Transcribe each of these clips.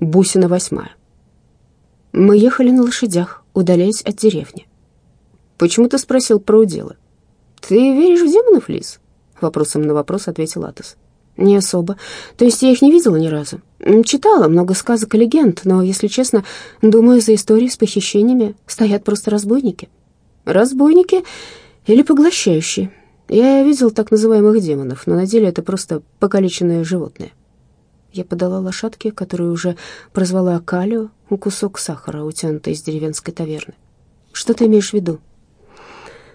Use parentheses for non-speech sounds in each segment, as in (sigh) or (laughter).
Бусина восьмая. Мы ехали на лошадях, удаляясь от деревни. «Почему ты спросил про уделы?» «Ты веришь в демонов, Лиз?» Вопросом на вопрос ответил Атос. «Не особо. То есть я их не видела ни разу. Читала много сказок и легенд, но, если честно, думаю, за историей с похищениями стоят просто разбойники». «Разбойники или поглощающие. Я видел так называемых демонов, но на деле это просто покалеченные животные». Я подала лошадке, которую уже прозвала Калио, кусок сахара, утянутый из деревенской таверны. «Что ты имеешь в виду?»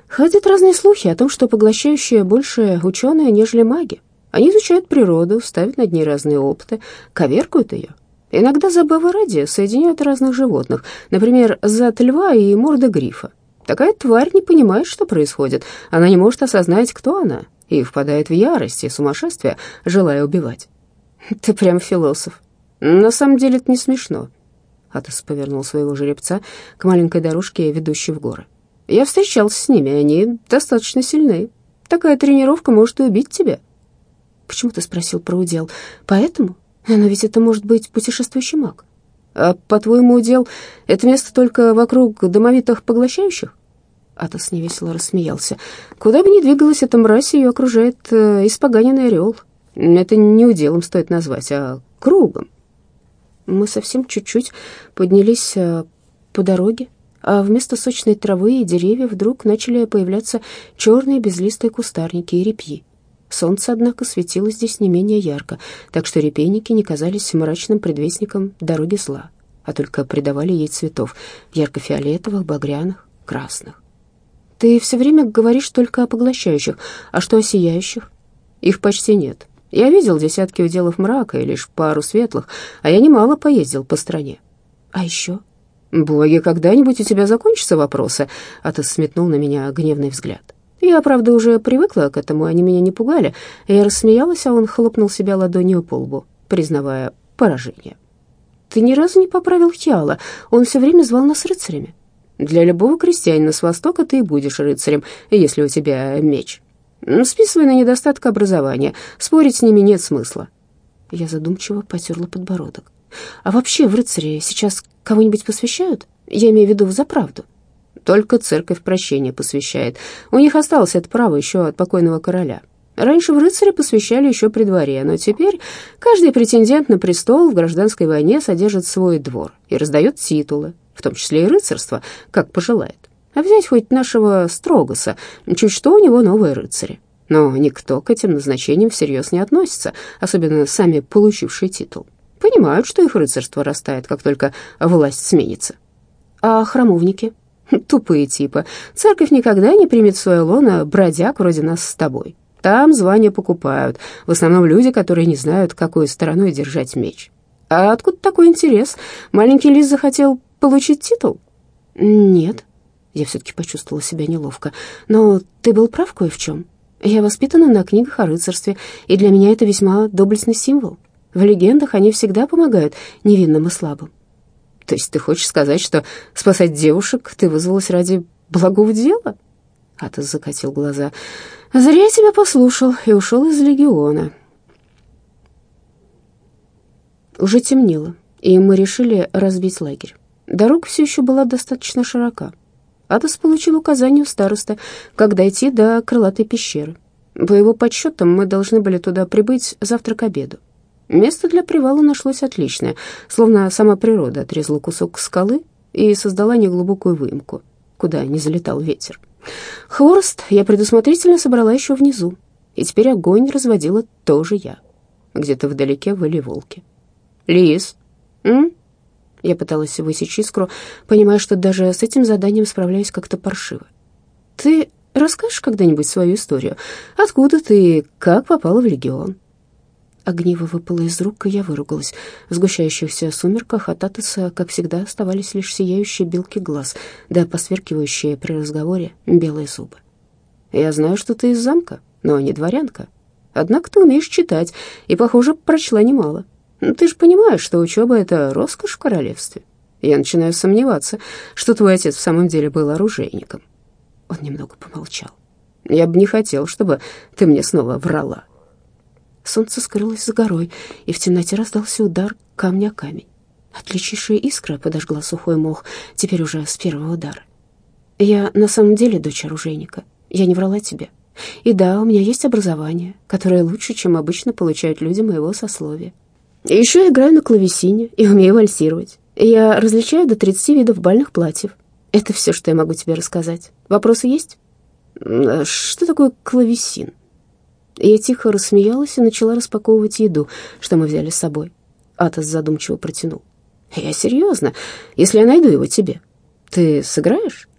Ходят разные слухи о том, что поглощающие больше ученые, нежели маги. Они изучают природу, ставят над ней разные опыты, коверкают ее. Иногда забавы ради соединяют разных животных, например, зад льва и морда грифа. Такая тварь не понимает, что происходит. Она не может осознать, кто она, и впадает в ярость и сумасшествие, желая убивать. (laughs) Ты прям философ. На самом деле это не смешно. Атос повернул своего жеребца к маленькой дорожке, ведущей в горы. Я встречался с ними, они достаточно сильны. Такая тренировка может убить тебя. Почему ты спросил про удел? Поэтому? Но ведь это может быть путешествующий маг. А по-твоему, удел — это место только вокруг домовитых поглощающих? Атос невесело рассмеялся. Куда бы ни двигалась эта мразь, ее окружает э, испоганенный орел. Это не уделом стоит назвать, а кругом. Мы совсем чуть-чуть поднялись э, по дороге, а вместо сочной травы и деревьев вдруг начали появляться черные безлистые кустарники и репьи. Солнце, однако, светило здесь не менее ярко, так что репейники не казались мрачным предвестником дороги зла, а только придавали ей цветов ярко-фиолетовых, багряных, красных. «Ты все время говоришь только о поглощающих, а что о сияющих?» «Их почти нет. Я видел десятки уделов мрака и лишь пару светлых, а я немало поездил по стране. А еще «Боги, когда-нибудь у тебя закончатся вопросы?» Атос сметнул на меня гневный взгляд. Я, правда, уже привыкла к этому, они меня не пугали. Я рассмеялась, а он хлопнул себя ладонью по лбу, признавая поражение. «Ты ни разу не поправил Хиала, он все время звал нас рыцарями. Для любого крестьянина с Востока ты и будешь рыцарем, если у тебя меч. Списывай на недостаток образования, спорить с ними нет смысла». Я задумчиво потерла подбородок. «А вообще в рыцаре сейчас Кого-нибудь посвящают? Я имею в виду в заправду. Только церковь прощения посвящает. У них осталось это право еще от покойного короля. Раньше в рыцаре посвящали еще при дворе, но теперь каждый претендент на престол в гражданской войне содержит свой двор и раздает титулы, в том числе и рыцарство, как пожелает. А взять хоть нашего Строгоса, чуть что у него новые рыцари. Но никто к этим назначениям всерьез не относится, особенно сами получившие титул. Понимают, что их рыцарство растает, как только власть сменится. А храмовники? (laughs) Тупые типы. Церковь никогда не примет в свое лоно бродяг вроде нас с тобой. Там звания покупают. В основном люди, которые не знают, какой стороной держать меч. А откуда такой интерес? Маленький Лис захотел получить титул? Нет. Я все-таки почувствовала себя неловко. Но ты был прав кое в чем. Я воспитана на книгах о рыцарстве, и для меня это весьма доблестный символ. В легендах они всегда помогают невинным и слабым. То есть ты хочешь сказать, что спасать девушек ты вызвалась ради благого дела? Атос закатил глаза. Зря я тебя послушал и ушел из легиона. Уже темнело, и мы решили разбить лагерь. Дорога все еще была достаточно широка. Атос получил указание у староста, как дойти до крылатой пещеры. По его подсчетам, мы должны были туда прибыть завтра к обеду. Место для привала нашлось отличное, словно сама природа отрезала кусок скалы и создала неглубокую выемку, куда не залетал ветер. Хворост я предусмотрительно собрала еще внизу, и теперь огонь разводила тоже я. Где-то вдалеке выли волки. «Лис, м?» Я пыталась высечь искру, понимая, что даже с этим заданием справляюсь как-то паршиво. «Ты расскажешь когда-нибудь свою историю? Откуда ты, как попала в Легион?» Огниво выпало из рук, и я выругалась. В сгущающихся сумерках от Атоса, как всегда, оставались лишь сияющие белки глаз, да посверкивающие при разговоре белые зубы. «Я знаю, что ты из замка, но не дворянка. Однако ты умеешь читать, и, похоже, прочла немало. Ты же понимаешь, что учеба — это роскошь в королевстве. Я начинаю сомневаться, что твой отец в самом деле был оружейником». Он немного помолчал. «Я бы не хотел, чтобы ты мне снова врала». Солнце скрылось за горой, и в темноте раздался удар камня камень. Отличнейшая искра подожгла сухой мох, теперь уже с первого удара. Я на самом деле дочь оружейника. Я не врала тебе. И да, у меня есть образование, которое лучше, чем обычно получают люди моего сословия. Еще я играю на клавесине и умею вальсировать. Я различаю до 30 видов бальных платьев. Это все, что я могу тебе рассказать. Вопросы есть? Что такое клавесин? Я тихо рассмеялась и начала распаковывать еду, что мы взяли с собой. Атос задумчиво протянул. «Я серьезно. Если я найду его тебе, ты сыграешь?»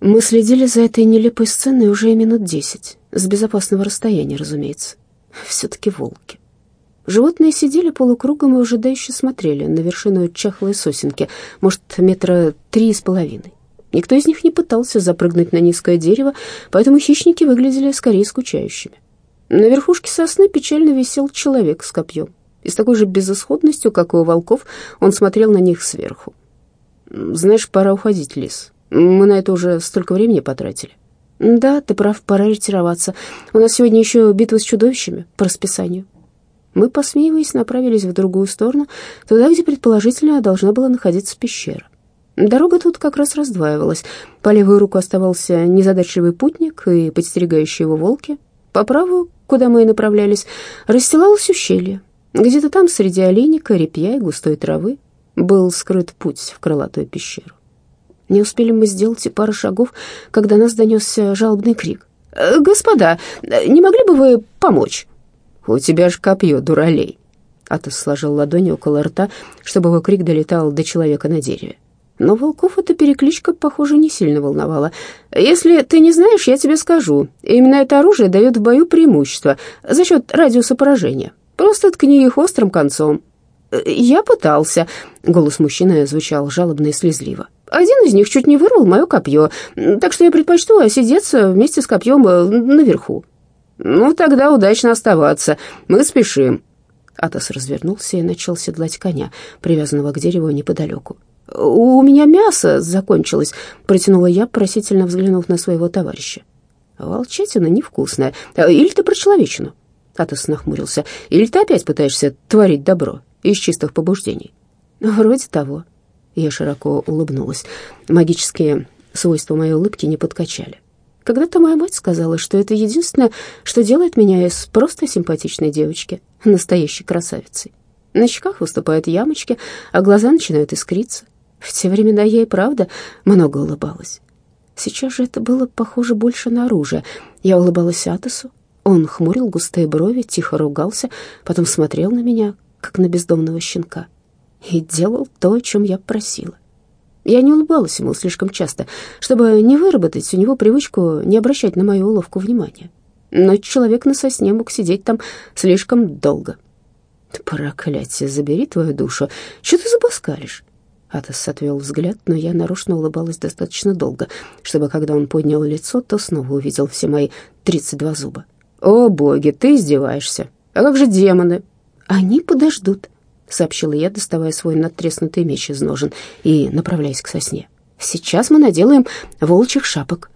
Мы следили за этой нелепой сценой уже минут десять, с безопасного расстояния, разумеется. Все-таки волки. Животные сидели полукругом и ожидающе смотрели на вершину чахлой сосенки, может, метра три с половиной. Никто из них не пытался запрыгнуть на низкое дерево, поэтому хищники выглядели скорее скучающими. На верхушке сосны печально висел человек с копьем. И с такой же безысходностью, как и у волков, он смотрел на них сверху. «Знаешь, пора уходить, Лис. Мы на это уже столько времени потратили». «Да, ты прав, пора ретироваться. У нас сегодня еще битва с чудовищами по расписанию». Мы, посмеиваясь, направились в другую сторону, туда, где предположительно должна была находиться пещера. Дорога тут как раз раздваивалась. По левую руку оставался незадачливый путник и подстерегающие его волки. По правую, куда мы и направлялись, расстилалось ущелье. Где-то там, среди оленика, репья и густой травы, был скрыт путь в крылатую пещеру. Не успели мы сделать и пары шагов, когда нас донесся жалобный крик. «Э, «Господа, не могли бы вы помочь?» «У тебя же копье, дуралей!» Атос сложил ладони около рта, чтобы его крик долетал до человека на дереве. Но волков эта перекличка, похоже, не сильно волновала. «Если ты не знаешь, я тебе скажу. Именно это оружие дает в бою преимущество за счет радиуса поражения. Просто ткни их острым концом». «Я пытался», — голос мужчины звучал жалобно и слезливо. «Один из них чуть не вырвал мое копье, так что я предпочту осидеться вместе с копьем э, наверху». «Ну, тогда удачно оставаться. Мы спешим». Атос развернулся и начал седлать коня, привязанного к дереву неподалеку. «У меня мясо закончилось», — протянула я, просительно взглянув на своего товарища. «Волчатина невкусная. Или ты про человечину?» Атос нахмурился. «Или ты опять пытаешься творить добро из чистых побуждений?» «Вроде того». Я широко улыбнулась. Магические свойства моей улыбки не подкачали. Когда-то моя мать сказала, что это единственное, что делает меня из просто симпатичной девочки настоящей красавицей. На щеках выступают ямочки, а глаза начинают искриться. В те времена я и правда много улыбалась. Сейчас же это было похоже больше на оружие. Я улыбалась Атосу. Он хмурил густые брови, тихо ругался, потом смотрел на меня, как на бездомного щенка, и делал то, о чем я просила. Я не улыбалась ему слишком часто, чтобы не выработать у него привычку не обращать на мою уловку внимания. Но человек на сосне мог сидеть там слишком долго. «Проклятие, забери твою душу! Что ты забаскалишь?» Атос отвел взгляд, но я нарочно улыбалась достаточно долго, чтобы, когда он поднял лицо, то снова увидел все мои тридцать два зуба. «О, боги, ты издеваешься! А как же демоны?» «Они подождут», — сообщила я, доставая свой надтреснутый меч из ножен и направляясь к сосне. «Сейчас мы наделаем волчьих шапок».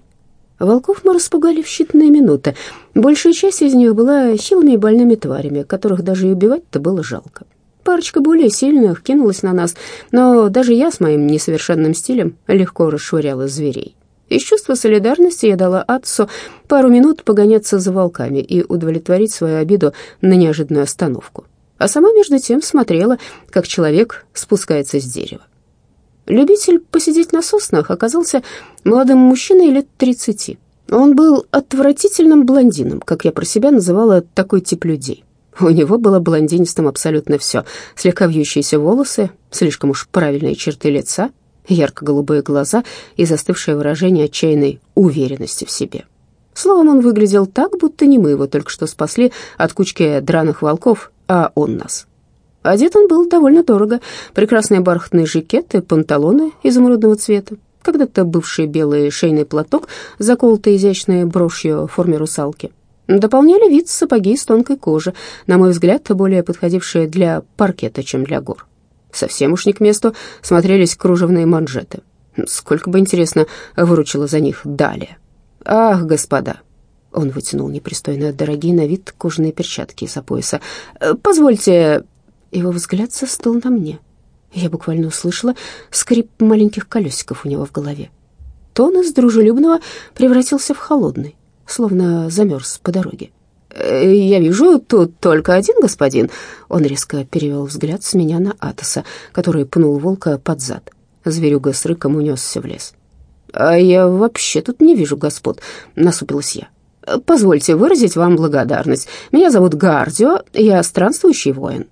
Волков мы распугали в считанные минуты. Большая часть из них была хилыми и больными тварями, которых даже и убивать-то было жалко. Парочка более сильных кинулась на нас, но даже я с моим несовершенным стилем легко расшвыряла зверей. Из чувства солидарности я дала отцу пару минут погоняться за волками и удовлетворить свою обиду на неожиданную остановку. А сама, между тем, смотрела, как человек спускается с дерева. Любитель посидеть на соснах оказался молодым мужчиной лет тридцати. Он был отвратительным блондином, как я про себя называла такой тип людей. У него было блондинистым абсолютно все. Слегка вьющиеся волосы, слишком уж правильные черты лица, ярко-голубые глаза и застывшее выражение отчаянной уверенности в себе. Словом, он выглядел так, будто не мы его только что спасли от кучки драных волков, а он нас. Одет он был довольно дорого. Прекрасные бархатные жакеты, панталоны изумрудного цвета, когда-то бывший белый шейный платок, заколотый изящной брошью в форме русалки — Дополняли вид сапоги из тонкой кожи, на мой взгляд, более подходившие для паркета, чем для гор. Совсем уж не к месту смотрелись кружевные манжеты. Сколько бы, интересно, выручила за них далее. «Ах, господа!» Он вытянул непристойно дорогие на вид кожаные перчатки из-за пояса. «Позвольте...» Его взгляд застыл на мне. Я буквально услышала скрип маленьких колесиков у него в голове. Тон из дружелюбного превратился в холодный, словно замерз по дороге. «Э, «Я вижу, тут только один господин». Он резко перевел взгляд с меня на Атоса, который пнул волка под зад. Зверюга с рыком унесся в лес. «А я вообще тут не вижу господ», — насупилась я. «Позвольте выразить вам благодарность. Меня зовут Гардио, я странствующий воин».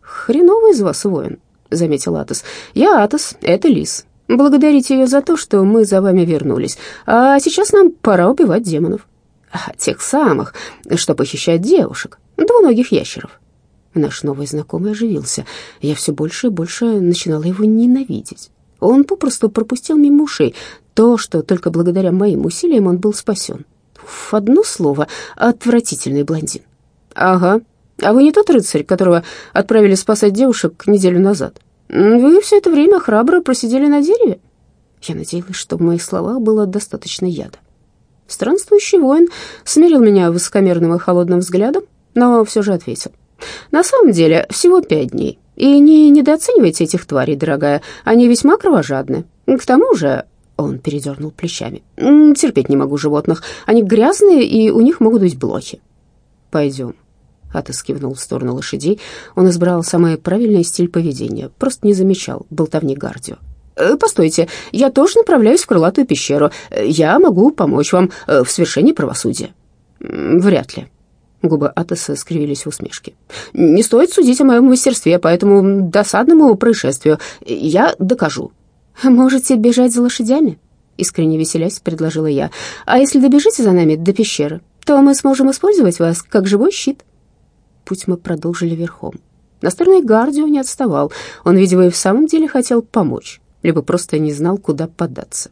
«Хреновый из вас воин», — заметил Атос. «Я Атос, это Лис. Благодарите ее за то, что мы за вами вернулись. А сейчас нам пора убивать демонов. А, тех самых, что похищают девушек, двуногих ящеров». Наш новый знакомый оживился. Я все больше и больше начинала его ненавидеть. Он попросту пропустил мимо ушей то, что только благодаря моим усилиям он был спасен. В одно слово, отвратительный блондин. «Ага, а вы не тот рыцарь, которого отправили спасать девушек неделю назад? Вы все это время храбро просидели на дереве?» Я надеялась, что в моих словах было достаточно яда. Странствующий воин смирил меня высокомерным и холодным взглядом, но все же ответил. «На самом деле, всего пять дней. И не недооценивайте этих тварей, дорогая, они весьма кровожадны. К тому же он передернул плечами. «Терпеть не могу животных. Они грязные, и у них могут быть блохи». «Пойдем». Атос кивнул в сторону лошадей. Он избрал самый правильный стиль поведения, просто не замечал болтовни Гардио. «Э, «Постойте, я тоже направляюсь в крылатую пещеру. Я могу помочь вам э, в свершении правосудия». «Вряд ли». Губы Атоса скривились в усмешке. «Не стоит судить о моем мастерстве по этому досадному происшествию. Я докажу». «Можете бежать за лошадями?» — искренне веселясь, предложила я. «А если добежите за нами до пещеры, то мы сможем использовать вас как живой щит». Путь мы продолжили верхом. Настольный гардио не отставал. Он, видимо, и в самом деле хотел помочь, либо просто не знал, куда податься.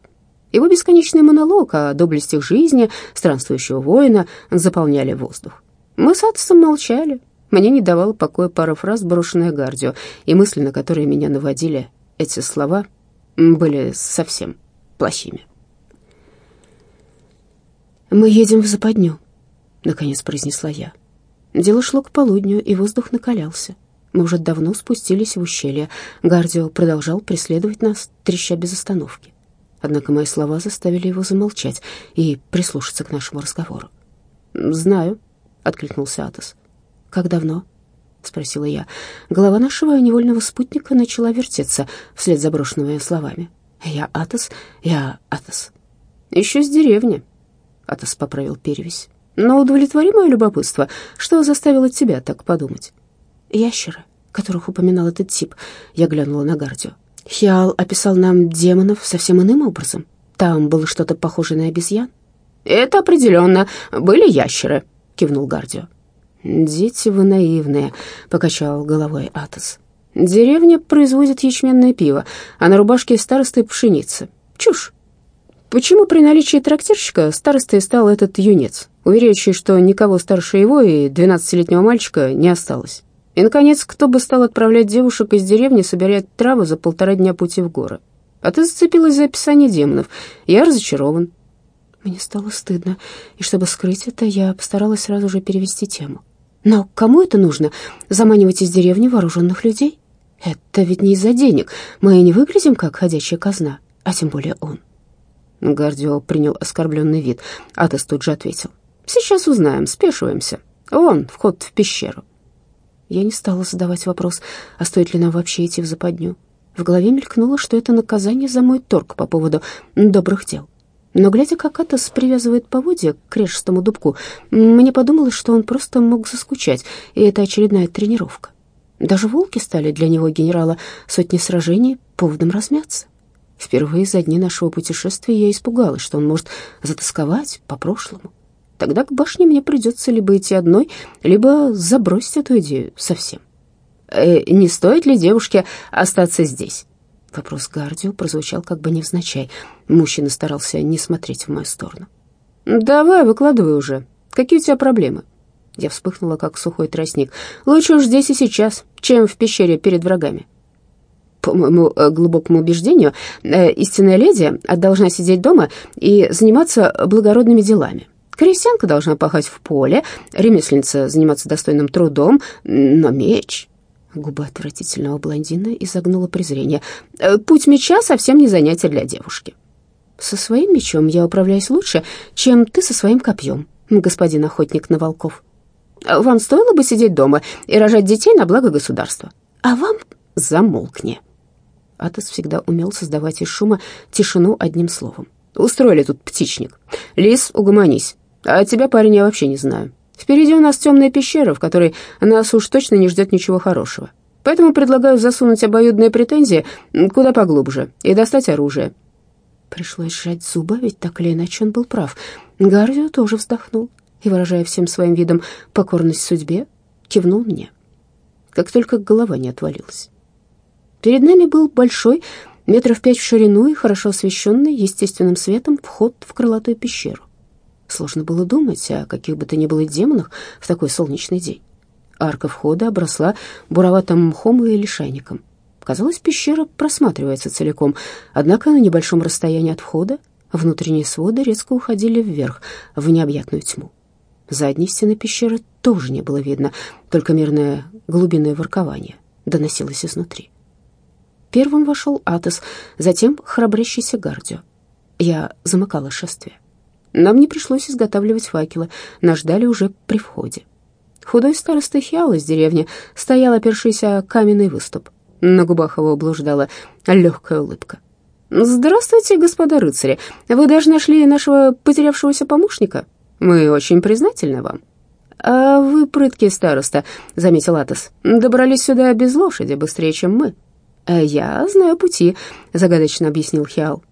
Его бесконечный монолог о доблестях жизни странствующего воина заполняли воздух. Мы с Атосом молчали. Мне не давала покоя пара фраз, брошенная Гардио, и мысли, на которые меня наводили эти слова — были совсем плохими. «Мы едем в западню», — наконец произнесла я. Дело шло к полудню, и воздух накалялся. Мы уже давно спустились в ущелье. Гардио продолжал преследовать нас, треща без остановки. Однако мои слова заставили его замолчать и прислушаться к нашему разговору. «Знаю», — откликнулся Атос. «Как давно?» — спросила я. Голова нашего невольного спутника начала вертеться вслед за брошенными словами. «Я Атос, я Атос». «Еще с деревни», — Атос поправил перевесь. «Но удовлетвори мое любопытство. Что заставило тебя так подумать?» «Ящеры, которых упоминал этот тип», — я глянула на Гардио. «Хиал описал нам демонов совсем иным образом. Там было что-то похожее на обезьян». «Это определенно были ящеры», — кивнул Гардио. «Дети вы наивные», — покачал головой Атос. «Деревня производит ячменное пиво, а на рубашке старосты пшеница. Чушь. Почему при наличии трактирщика старостой стал этот юнец, уверяющий, что никого старше его и двенадцатилетнего мальчика не осталось? И, наконец, кто бы стал отправлять девушек из деревни собирать травы за полтора дня пути в горы? А ты зацепилась за описание демонов. Я разочарован». Мне стало стыдно, и чтобы скрыть это, я постаралась сразу же перевести тему. Но кому это нужно? Заманивать из деревни вооруженных людей? Это ведь не из-за денег. Мы не выглядим как ходячая казна, а тем более он. Гардио принял оскорбленный вид. Атос тут же ответил. «Сейчас узнаем, спешиваемся. Вон, вход в пещеру». Я не стала задавать вопрос, а стоит ли нам вообще идти в западню. В голове мелькнуло, что это наказание за мой торг по поводу добрых дел. Но, глядя, как Атос привязывает поводья к режестому дубку, мне подумалось, что он просто мог заскучать, и это очередная тренировка. Даже волки стали для него, генерала, сотни сражений поводом размяться. Впервые за дни нашего путешествия я испугалась, что он может затасковать по прошлому. Тогда к башне мне придется либо идти одной, либо забросить эту идею совсем. «Э, «Не стоит ли девушке остаться здесь?» Вопрос Гардио прозвучал как бы невзначай. Мужчина старался не смотреть в мою сторону. «Давай, выкладывай уже. Какие у тебя проблемы?» Я вспыхнула, как сухой тростник. «Лучше уж здесь и сейчас, чем в пещере перед врагами». По моему э, глубокому убеждению, э, истинная леди должна сидеть дома и заниматься благородными делами. Крестьянка должна пахать в поле, ремесленница заниматься достойным трудом, но меч... Губы отвратительного блондина изогнуло презрение. «Э, «Путь меча совсем не занятие для девушки». «Со своим мечом я управляюсь лучше, чем ты со своим копьем, господин охотник на волков. Вам стоило бы сидеть дома и рожать детей на благо государства, а вам замолкни». Атос всегда умел создавать из шума тишину одним словом. «Устроили тут птичник. Лис, угомонись. А тебя, парень, я вообще не знаю. Впереди у нас темная пещера, в которой нас уж точно не ждет ничего хорошего. Поэтому предлагаю засунуть обоюдные претензии куда поглубже и достать оружие». Пришлось сжать зубы, ведь так или иначе он был прав. Гардио тоже вздохнул и, выражая всем своим видом покорность судьбе, кивнул мне, как только голова не отвалилась. Перед нами был большой, метров пять в ширину и хорошо освещенный естественным светом вход в крылатую пещеру. Сложно было думать о каких бы то ни было демонах в такой солнечный день. Арка входа обросла буроватым мхом и лишайником. Казалось, пещера просматривается целиком, однако на небольшом расстоянии от входа внутренние своды резко уходили вверх, в необъятную тьму. Задней стены пещеры тоже не было видно, только мирное глубинное воркование доносилось изнутри. Первым вошел Атос, затем храбрящийся Гардио. Я замыкала шествие. Нам не пришлось изготавливать факелы, нас ждали уже при входе. Худой староста Хиал из деревни стоял, опершийся о каменный выступ. На губах его блуждала легкая улыбка. «Здравствуйте, господа рыцари. Вы даже нашли нашего потерявшегося помощника. Мы очень признательны вам». «А вы прыткий староста», — заметил Атос. «Добрались сюда без лошади, быстрее, чем мы». «Э, «Я знаю пути», — загадочно объяснил Хиал.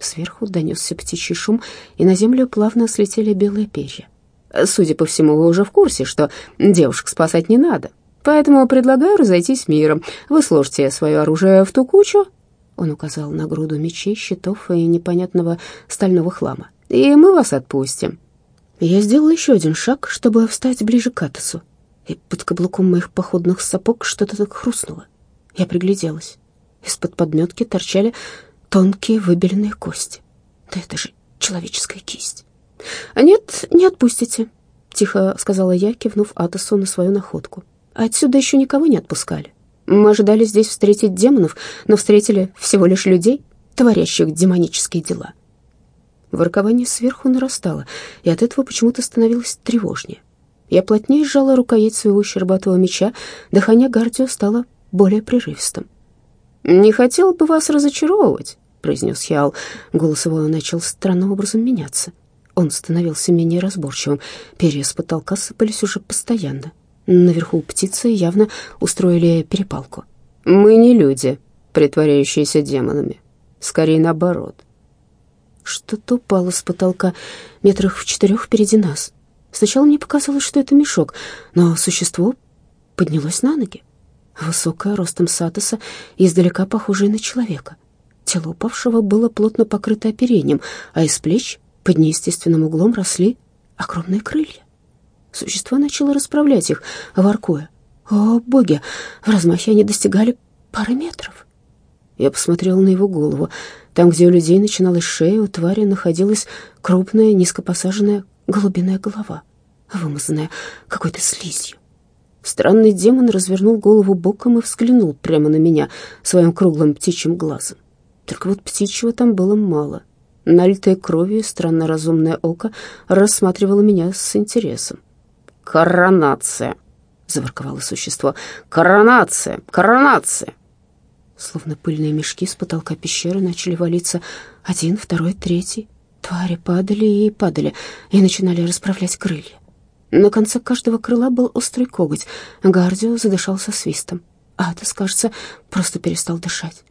Сверху донесся птичий шум, и на землю плавно слетели белые перья. «Судя по всему, вы уже в курсе, что девушек спасать не надо, поэтому предлагаю разойтись миром. Вы сложите свое оружие в ту кучу». Он указал на груду мечей, щитов и непонятного стального хлама. «И мы вас отпустим». Я сделал еще один шаг, чтобы встать ближе к Атосу, и под каблуком моих походных сапог что-то так хрустнуло. Я пригляделась. Из-под подметки торчали тонкие выбеленные кости. Да это же человеческая кисть. «Нет, не отпустите», — тихо сказала я, кивнув Атосу на свою находку. «Отсюда еще никого не отпускали. Мы ожидали здесь встретить демонов, но встретили всего лишь людей, творящих демонические дела». Воркование сверху нарастало, и от этого почему-то становилось тревожнее. Я плотнее сжала рукоять своего щербатого меча, дыхание Гардио стало более прерывистым. «Не хотел бы вас разочаровывать», — произнес Хиал. Голос его начал странным образом меняться. Он становился менее разборчивым. Перья с потолка сыпались уже постоянно. Наверху птицы явно устроили перепалку. «Мы не люди, притворяющиеся демонами. Скорее наоборот». Что-то упало с потолка метрах в четырех впереди нас. Сначала мне показалось, что это мешок, но существо поднялось на ноги высокая, ростом Сатоса, издалека похожая на человека. Тело упавшего было плотно покрыто оперением, а из плеч под неестественным углом росли огромные крылья. Существо начало расправлять их, воркуя. О, боги! В размахе они достигали пары метров. Я посмотрел на его голову. Там, где у людей начиналась шея, у твари находилась крупная, низкопосаженная голубиная голова, вымазанная какой-то слизью. Странный демон развернул голову боком и взглянул прямо на меня своим круглым птичьим глазом. Только вот птичьего там было мало. Налитое кровью странно разумное око рассматривало меня с интересом. «Коронация!» — заворковало существо. «Коронация! Коронация!» Словно пыльные мешки с потолка пещеры начали валиться один, второй, третий. Твари падали и падали, и начинали расправлять крылья. На конце каждого крыла был острый коготь. Гардио задышал со свистом. Атос, кажется, просто перестал дышать.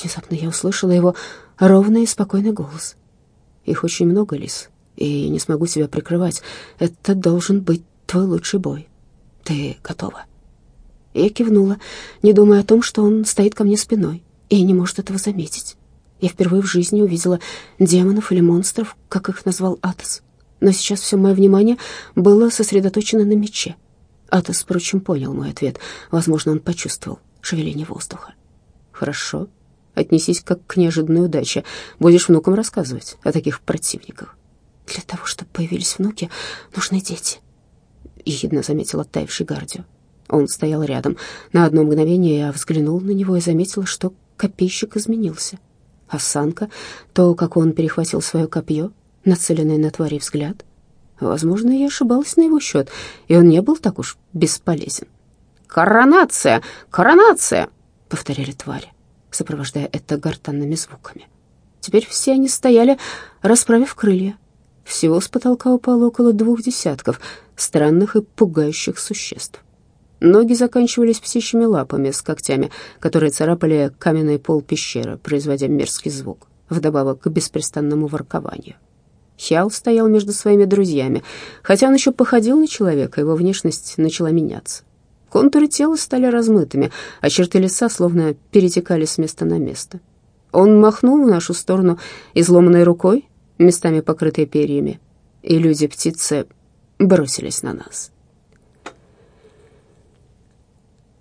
Внезапно я услышала его ровный и спокойный голос. «Их очень много, Лис, и не смогу тебя прикрывать. Это должен быть твой лучший бой. Ты готова?» Я кивнула, не думая о том, что он стоит ко мне спиной и не может этого заметить. Я впервые в жизни увидела демонов или монстров, как их назвал Атос но сейчас все мое внимание было сосредоточено на мече. Атос, впрочем, понял мой ответ. Возможно, он почувствовал шевеление воздуха. «Хорошо. Отнесись как к неожиданной удаче. Будешь внукам рассказывать о таких противниках». «Для того, чтобы появились внуки, нужны дети», — ехидно заметил оттаивший Гардио. Он стоял рядом. На одно мгновение я взглянул на него и заметила, что копейщик изменился. Осанка, то, как он перехватил свое копье, нацеленный на твари взгляд. Возможно, я ошибалась на его счет, и он не был так уж бесполезен. «Коронация! Коронация!» — повторяли твари, сопровождая это гортанными звуками. Теперь все они стояли, расправив крылья. Всего с потолка упало около двух десятков странных и пугающих существ. Ноги заканчивались птичьими лапами с когтями, которые царапали каменный пол пещеры, производя мерзкий звук, вдобавок к беспрестанному воркованию. Хиал стоял между своими друзьями. Хотя он еще походил на человека, его внешность начала меняться. Контуры тела стали размытыми, а черты лица словно перетекали с места на место. Он махнул в нашу сторону изломанной рукой, местами покрытой перьями, и люди-птицы бросились на нас.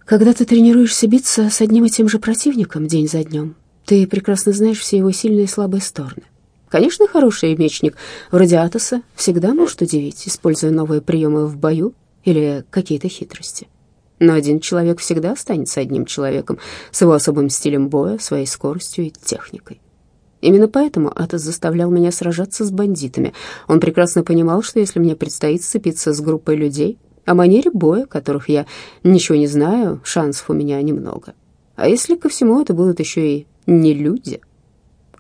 Когда ты тренируешься биться с одним и тем же противником день за днем, ты прекрасно знаешь все его сильные и слабые стороны. Конечно, хороший мечник вроде Атоса всегда может удивить, используя новые приемы в бою или какие-то хитрости. Но один человек всегда останется одним человеком с его особым стилем боя, своей скоростью и техникой. Именно поэтому Атос заставлял меня сражаться с бандитами. Он прекрасно понимал, что если мне предстоит сцепиться с группой людей, о манере боя, которых я ничего не знаю, шансов у меня немного. А если ко всему это будут еще и не люди?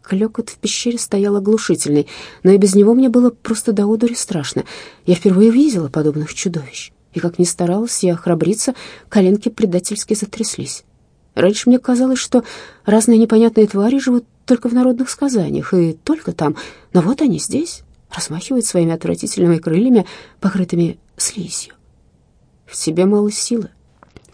Клёкот в пещере стоял оглушительный, но и без него мне было просто до одури страшно. Я впервые видела подобных чудовищ, и как ни старалась я храбриться, коленки предательски затряслись. Раньше мне казалось, что разные непонятные твари живут только в народных сказаниях, и только там, но вот они здесь, размахивают своими отвратительными крыльями, покрытыми слизью. В тебе мало силы.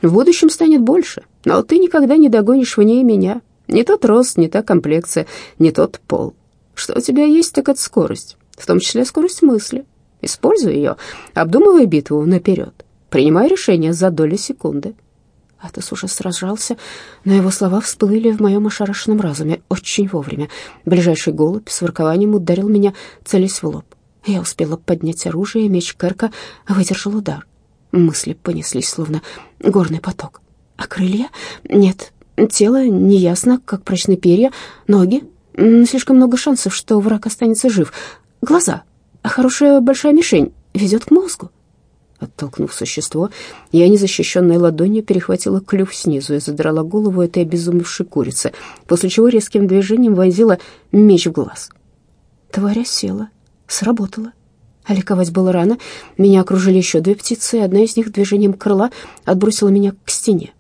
В будущем станет больше, но ты никогда не догонишь в ней меня. Не тот рост, не та комплекция, не тот пол. Что у тебя есть, так это скорость, в том числе скорость мысли. Используй ее, обдумывай битву наперед, принимай решение за доли секунды. Атос уже сражался, но его слова всплыли в моем ошарашенном разуме очень вовремя. Ближайший голубь с воркованием ударил меня, целясь в лоб. Я успела поднять оружие, меч Керка выдержал удар. Мысли понеслись, словно горный поток. А крылья? Нет. Тело неясно, как прочные перья. Ноги? Слишком много шансов, что враг останется жив. Глаза? Хорошая большая мишень. Везет к мозгу. Оттолкнув существо, я незащищенной ладонью перехватила клюв снизу и задрала голову этой обезумевшей курицы, после чего резким движением вонзила меч в глаз. Тварь села, сработала. А ликовать было рано. Меня окружили еще две птицы, и одна из них движением крыла отбросила меня к стене.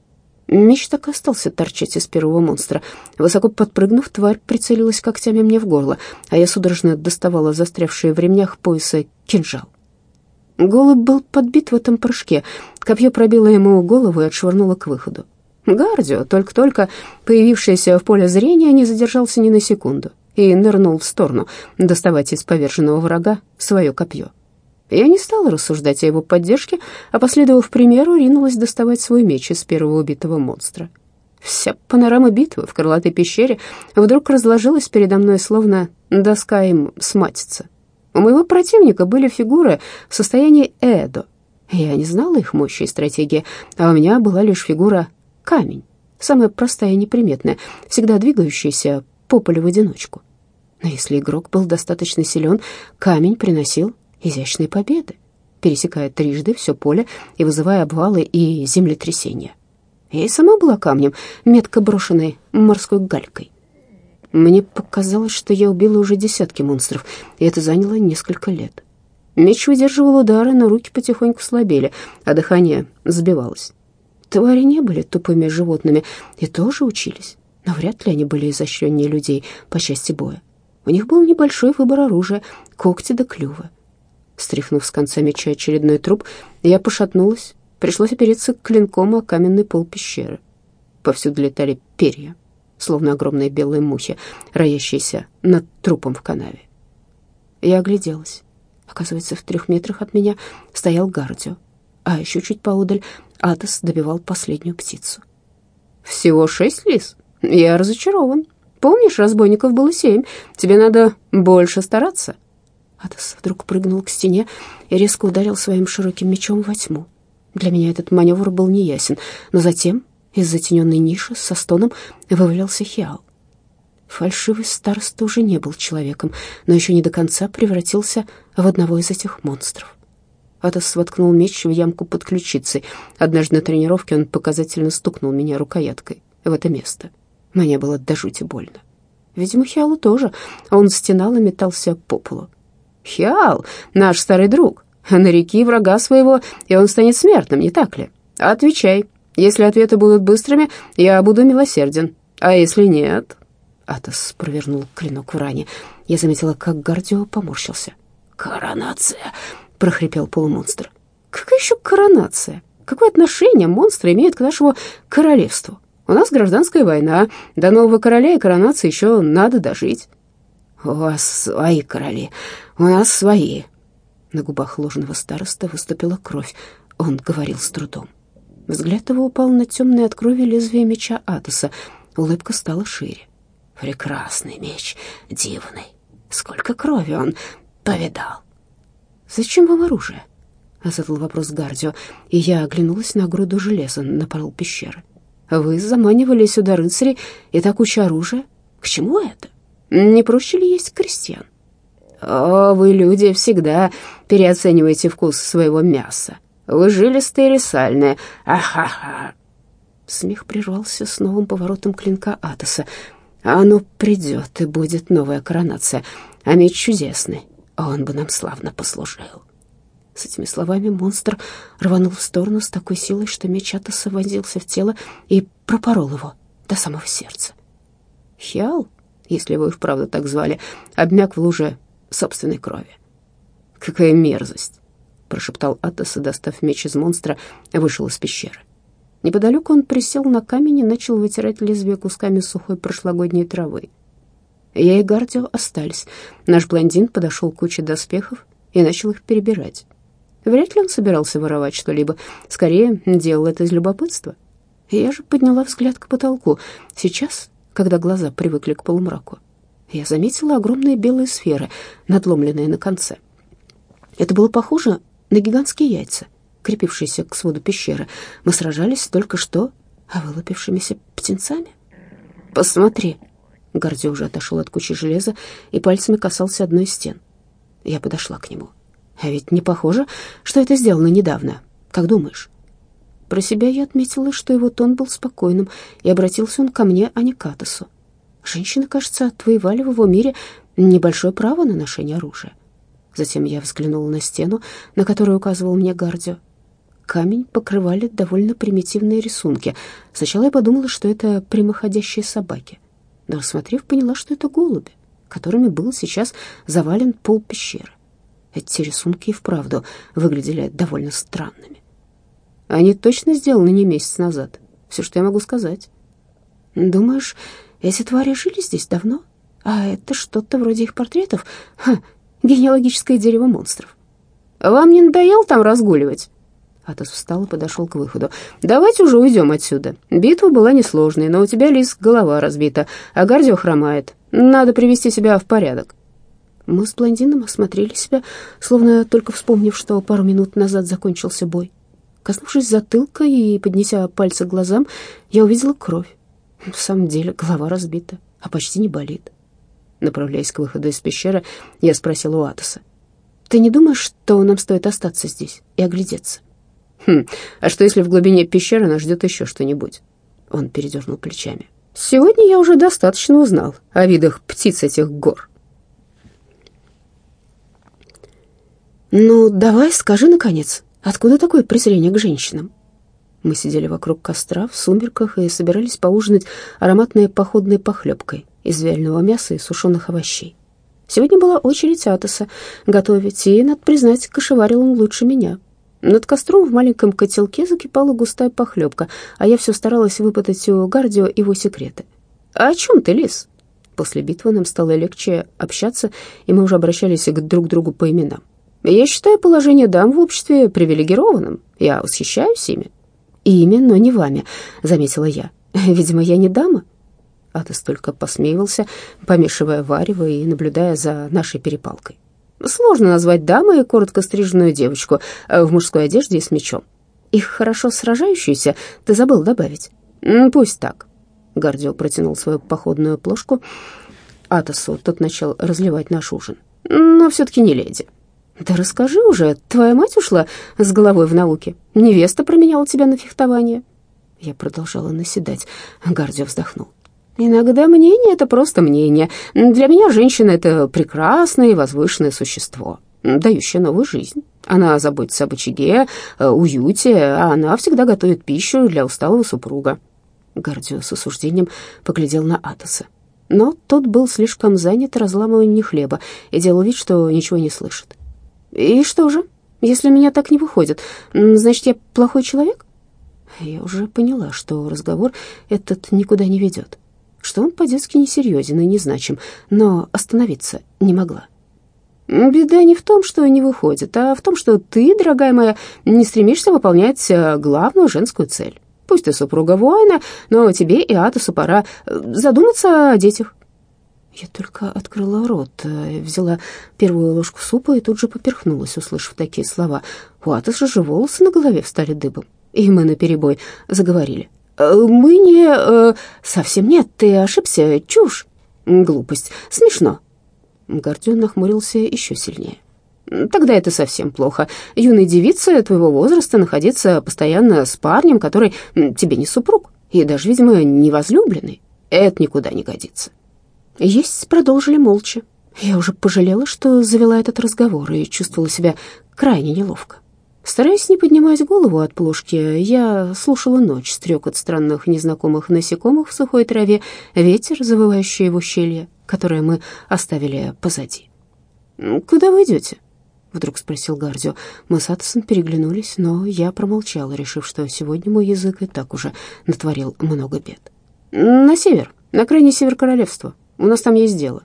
Меч так и остался торчать из первого монстра. Высоко подпрыгнув, тварь прицелилась когтями мне в горло, а я судорожно доставала застрявшие в ремнях пояса кинжал. Голубь был подбит в этом прыжке. Копье пробило ему голову и отшвырнуло к выходу. Гардио, только-только появившийся в поле зрения, не задержался ни на секунду и нырнул в сторону, доставать из поверженного врага свое копье. Я не стала рассуждать о его поддержке, а, последовав примеру, ринулась доставать свой меч из первого убитого монстра. Вся панорама битвы в крылатой пещере вдруг разложилась передо мной, словно доска им сматится. У моего противника были фигуры в состоянии Эдо. Я не знала их мощи и стратегии, а у меня была лишь фигура камень, самая простая и неприметная, всегда двигающаяся по полю в одиночку. Но если игрок был достаточно силен, камень приносил изящные победы, пересекая трижды все поле и вызывая обвалы и землетрясения. Я и сама была камнем, метко брошенной морской галькой. Мне показалось, что я убила уже десятки монстров, и это заняло несколько лет. Меч выдерживал удары, но руки потихоньку слабели, а дыхание сбивалось. Твари не были тупыми животными и тоже учились но вряд ли они были изощреннее людей по части боя. У них был небольшой выбор оружия, когти до клюва. Стряхнув с конца меча очередной труп, я пошатнулась. Пришлось опереться клинком о каменный пол пещеры. Повсюду летали перья, словно огромные белые мухи, роящиеся над трупом в канаве. Я огляделась. Оказывается, в трех метрах от меня стоял Гардио, а еще чуть поодаль Атос добивал последнюю птицу. «Всего шесть лис?» Я разочарован. Помнишь, разбойников было семь. Тебе надо больше стараться. Атос вдруг прыгнул к стене и резко ударил своим широким мечом во тьму. Для меня этот маневр был неясен, но затем из затененной ниши со стоном вывалился Хиал. Фальшивый староста уже не был человеком, но еще не до конца превратился в одного из этих монстров. Атос воткнул меч в ямку под ключицей. Однажды на тренировке он показательно стукнул меня рукояткой в это место. Мне было до жути больно. Видимо, Хиалу тоже. Он стенал и метался по полу. «Хиал, наш старый друг, нареки врага своего, и он станет смертным, не так ли? Отвечай. Если ответы будут быстрыми, я буду милосерден. А если нет...» Атос провернул клинок в ране. Я заметила, как Гардио поморщился. «Коронация!» — прохрипел полумонстр. «Какая еще коронация? Какое отношение монстры имеют к нашему королевству? У нас гражданская война. До нового короля и коронации еще надо дожить». «У вас свои короли, у нас свои». На губах ложного староста выступила кровь. Он говорил с трудом. Взгляд его упал на темное от крови лезвие меча Атоса. Улыбка стала шире. Прекрасный меч, дивный. Сколько крови он повидал. «Зачем вам оружие?» — задал вопрос Гардио, и я оглянулась на груду железа на полу пещеры. «Вы заманивали сюда рыцарей и так куча оружия. К чему это? Не проще ли есть крестьян?» «О, вы, люди, всегда переоцениваете вкус своего мяса. Вы жилистые или. Ахаха!» Смех прервался с новым поворотом клинка Атоса. А оно придет, и будет новая коронация, а меч чудесный, он бы нам славно послужил». С этими словами монстр рванул в сторону с такой силой, что меч Атоса вонзился в тело и пропорол его до самого сердца. Хиал, если его и вправду так звали, обмяк в луже собственной крови. «Какая мерзость!» — прошептал Атос и, достав меч из монстра, вышел из пещеры. Неподалеку он присел на камень и начал вытирать лезвие кусками сухой прошлогодней травы. Я и Гардио остались. Наш блондин подошел к куче доспехов и начал их перебирать. Вряд ли он собирался воровать что-либо. Скорее, делал это из любопытства. Я же подняла взгляд к потолку. Сейчас, когда глаза привыкли к полумраку, я заметила огромные белые сферы, надломленные на конце. Это было похоже на гигантские яйца крепившиеся к своду пещеры. Мы сражались только что вылупившимися птенцами. «Посмотри!» Гордей уже отошел от кучи железа и пальцами касался одной из стен. Я подошла к нему. А ведь не похоже, что это сделано недавно. Как думаешь? Про себя я отметила, что его тон был спокойным, и обратился он ко мне, а не к Атосу. Женщины, кажется, отвоевали в его мире небольшое право на ношение оружия. Затем я взглянула на стену, на которую указывал мне Гардио. Камень покрывали довольно примитивные рисунки. Сначала я подумала, что это прямоходящие собаки, но, рассмотрев, поняла, что это голуби, которыми был сейчас завален пол пещеры. Эти рисунки и вправду выглядели довольно странными. Они точно сделаны не месяц назад. Все, что я могу сказать. Думаешь, эти твари жили здесь давно? А это что-то вроде их портретов? Ха, генеалогическое дерево монстров. Вам не надоело там разгуливать? Атос встал и подошел к выходу. «Давайте уже уйдем отсюда. Битва была несложной, но у тебя, Лис, голова разбита, а Гардио хромает. Надо привести себя в порядок». Мы с блондином осмотрели себя, словно только вспомнив, что пару минут назад закончился бой. Коснувшись затылка и поднеся пальцы к глазам, я увидела кровь. В самом деле голова разбита, а почти не болит. Направляясь к выходу из пещеры, я спросила у Атоса. «Ты не думаешь, что нам стоит остаться здесь и оглядеться?» Хм, а что если в глубине пещеры нас ждет еще что-нибудь? Он передернул плечами. Сегодня я уже достаточно узнал о видах птиц этих гор. Ну, давай скажи, наконец, откуда такое презрение к женщинам? Мы сидели вокруг костра в сумерках и собирались поужинать ароматной походной похлебкой из вяленого мяса и сушеных овощей. Сегодня была очередь Атоса готовить, и, надо признать, кошеварил он лучше меня. Над костром в маленьком котелке закипала густая похлебка, а я все старалась выпытать у Гардио его секреты. «А о чем ты, Лис?» После битвы нам стало легче общаться, и мы уже обращались к друг другу по именам. «Я считаю положение дам в обществе привилегированным. Я восхищаюсь ими». «Ими, но не вами», — заметила я. «Видимо, я не дама». Атос только посмеивался, помешивая варево и наблюдая за нашей перепалкой. Сложно назвать дамой коротко стриженную девочку э, в мужской одежде и с мечом. Их хорошо сражающиеся, ты забыл добавить. Пусть так. Гардио протянул свою походную плошку. Атосу тот начал разливать наш ужин. Но все-таки не леди. Да расскажи уже, твоя мать ушла с головой в науке. Невеста променяла тебя на фехтование. Я продолжала наседать. Гардио вздохнул. Иногда мнение — это просто мнение. Для меня женщина — это прекрасное и возвышенное существо, дающее новую жизнь. Она заботится об очаге, э, уюте, а она всегда готовит пищу для усталого супруга. Гардио с осуждением поглядел на Атоса. Но тот был слишком занят разламыванием хлеба и делал вид, что ничего не слышит. «И что же, если меня так не выходит, значит, я плохой человек?» Я уже поняла, что разговор этот никуда не ведет, что он по-детски несерьезен и незначим, но остановиться не могла. Беда не в том, что не выходит, а в том, что ты, дорогая моя, не стремишься выполнять э, главную женскую цель. Пусть ты супруга воина, но тебе и Атосу пора э, задуматься о детях. Я только открыла рот, э, взяла первую ложку супа и тут же поперхнулась, услышав такие слова. У Атоса же волосы на голове встали дыбом, и мы наперебой заговорили. «Мы не... совсем нет, ты ошибся, чушь, глупость, смешно». Гордион нахмурился еще сильнее. «Тогда это совсем плохо. Юной девице твоего возраста находиться постоянно с парнем, который тебе не супруг, и даже, видимо, не возлюбленный. Это никуда не годится». Есть продолжили молча. Я уже пожалела, что завела этот разговор, и чувствовала себя крайне неловко. Стараясь не поднимать голову от плошки, я слушала ночь, стрекот странных незнакомых насекомых в сухой траве, ветер, завывающий в ущелье, которое мы оставили позади. «Куда вы идете?» — вдруг спросил Гардио. Мы с Атосом переглянулись, но я промолчала, решив, что сегодня мой язык и так уже натворил много бед. «На север, на крайний север королевства. У нас там есть дело».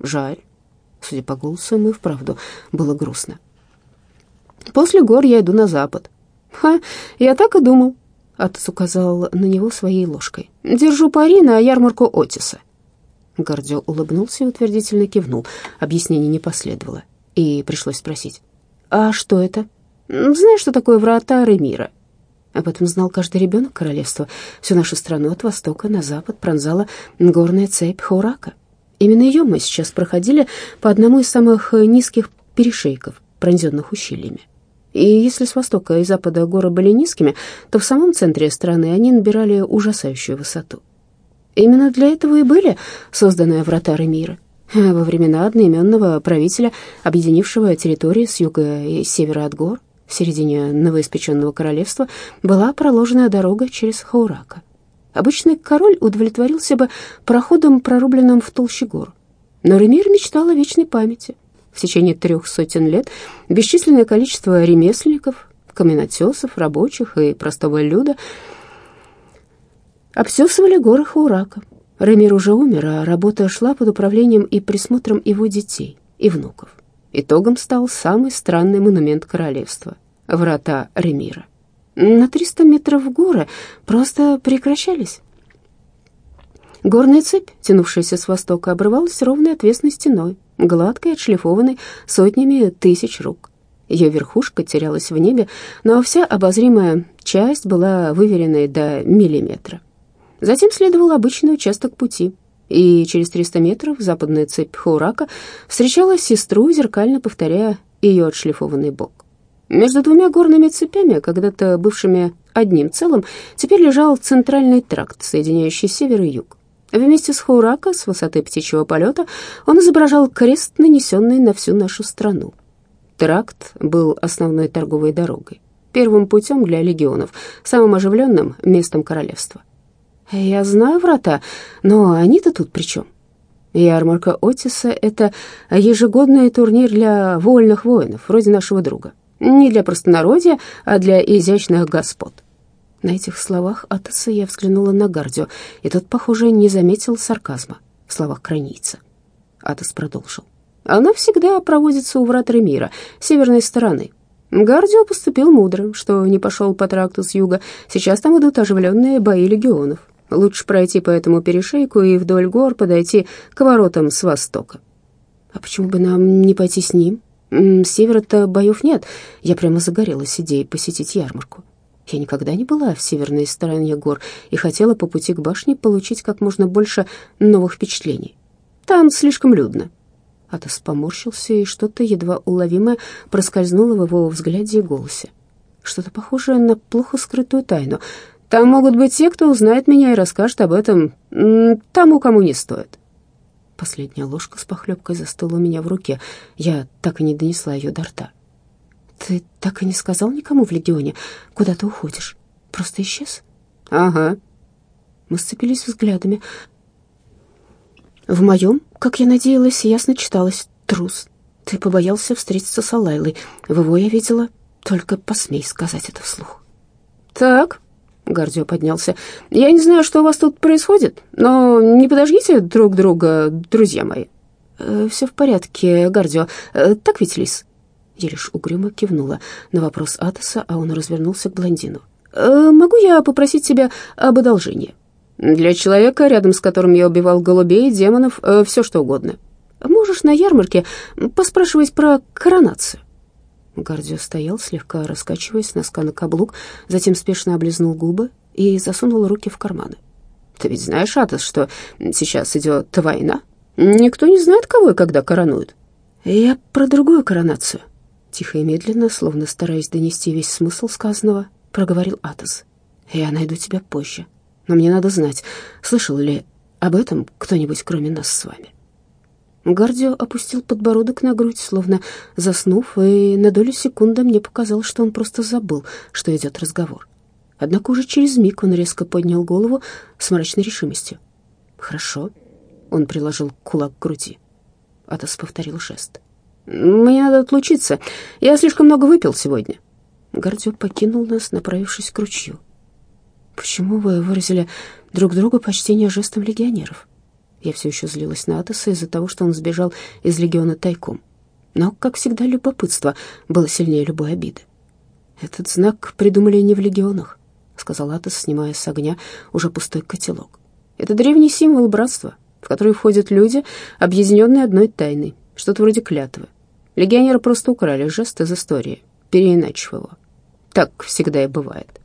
«Жаль». Судя по голосу, ему и вправду было грустно. «После гор я иду на запад». «Ха, я так и думал», — Атос указал на него своей ложкой. «Держу пари на ярмарку Отиса». Гордио улыбнулся и утвердительно кивнул. Объяснений не последовало, и пришлось спросить. «А что это?» «Знаешь, что такое врата Ремира?» Об этом знал каждый ребенок королевства. Всю нашу страну от востока на запад пронзала горная цепь Хаурака. Именно ее мы сейчас проходили по одному из самых низких перешейков, пронзенных ущельями. И если с востока и запада горы были низкими, то в самом центре страны они набирали ужасающую высоту. Именно для этого и были созданы врата мира. Во времена одноименного правителя, объединившего территории с юга и севера от гор, в середине новоиспеченного королевства была проложена дорога через Хаурака. Обычный король удовлетворился бы проходом, прорубленным в толще гор. Но Ремир мечтал о вечной памяти. В течение трех сотен лет бесчисленное количество ремесленников, каменотесов, рабочих и простого люда – Обтесывали горы Хаурака. Ремир уже умер, а работа шла под управлением и присмотром его детей и внуков. Итогом стал самый странный монумент королевства — врата Ремира. На 300 метров горы просто прекращались. Горная цепь, тянувшаяся с востока, обрывалась ровной отвесной стеной, гладкой, отшлифованной сотнями тысяч рук. Ее верхушка терялась в небе, но вся обозримая часть была выверенной до миллиметра. Затем следовал обычный участок пути, и через 300 метров западная цепь Хаурака встречала сестру, зеркально повторяя ее отшлифованный бок. Между двумя горными цепями, когда-то бывшими одним целым, теперь лежал центральный тракт, соединяющий север и юг. Вместе с Хаурака, с высоты птичьего полета, он изображал крест, нанесенный на всю нашу страну. Тракт был основной торговой дорогой, первым путем для легионов, самым оживленным местом королевства. «Я знаю врата, но они-то тут при чем?» Ярмарка Отиса — это ежегодный турнир для вольных воинов, вроде нашего друга. Не для простонародья, а для изящных господ. На этих словах Атоса я взглянула на Гардио, и тот, похоже, не заметил сарказма в словах кранийца. Атос продолжил. Она всегда проводится у врат Ремира, северной стороны. Гардио поступил мудро, что не пошел по тракту с юга. Сейчас там идут оживленные бои легионов. Лучше пройти по этому перешейку и вдоль гор подойти к воротам с востока. А почему бы нам не пойти с ним? С севера-то боев нет. Я прямо загорелась идеей посетить ярмарку. Я никогда не была в северной стороне гор и хотела по пути к башне получить как можно больше новых впечатлений. Там слишком людно. Атос поморщился, и что-то едва уловимое проскользнуло в его взгляде и голосе. Что-то похожее на плохо скрытую тайну. Там могут быть те, кто узнает меня и расскажет об этом тому, кому не стоит. Последняя ложка с похлебкой застыла у меня в руке. Я так и не донесла ее до рта. «Ты так и не сказал никому в Легионе, куда ты уходишь? Просто исчез?» «Ага». Мы сцепились взглядами. В моем, как я надеялась, ясно читалось «трус». Ты побоялся встретиться с Алайлой. В его я видела, только посмей сказать это вслух. «Так», Гардио поднялся. «Я не знаю, что у вас тут происходит, но не подожгите друг друга, друзья мои». «Э, «Все в порядке, Гардио. Э, так ведь, Лис?» Я угрюмо кивнула на вопрос Атоса, а он развернулся к блондину. «Э, «Могу я попросить тебя об одолжении?» «Для человека, рядом с которым я убивал голубей, демонов, все что угодно. Можешь на ярмарке поспрашивать про коронацию?» Гардио стоял, слегка раскачиваясь, носка на каблук, затем спешно облизнул губы и засунул руки в карманы. «Ты ведь знаешь, Атос, что сейчас идет война? Никто не знает, кого и когда коронуют». «Я про другую коронацию», — тихо и медленно, словно стараясь донести весь смысл сказанного, проговорил Атос. «Я найду тебя позже, но мне надо знать, слышал ли об этом кто-нибудь, кроме нас с вами». Гардио опустил подбородок на грудь, словно заснув, и на долю секунды мне показалось, что он просто забыл, что идет разговор. Однако уже через миг он резко поднял голову с мрачной решимостью. «Хорошо», — он приложил кулак к груди. Атос повторил жест. «Мне надо отлучиться. Я слишком много выпил сегодня». Гардио покинул нас, направившись к ручью. «Почему вы выразили друг другу почтение жестом легионеров?» Я все еще злилась на Атоса из-за того, что он сбежал из легиона тайком. Но, как всегда, любопытство было сильнее любой обиды. «Этот знак придумали не в легионах», — сказал Атос, снимая с огня уже пустой котелок. «Это древний символ братства, в который входят люди, объединенные одной тайной, что-то вроде клятвы. Легионеры просто украли жест из истории, переиначив его. Так всегда и бывает».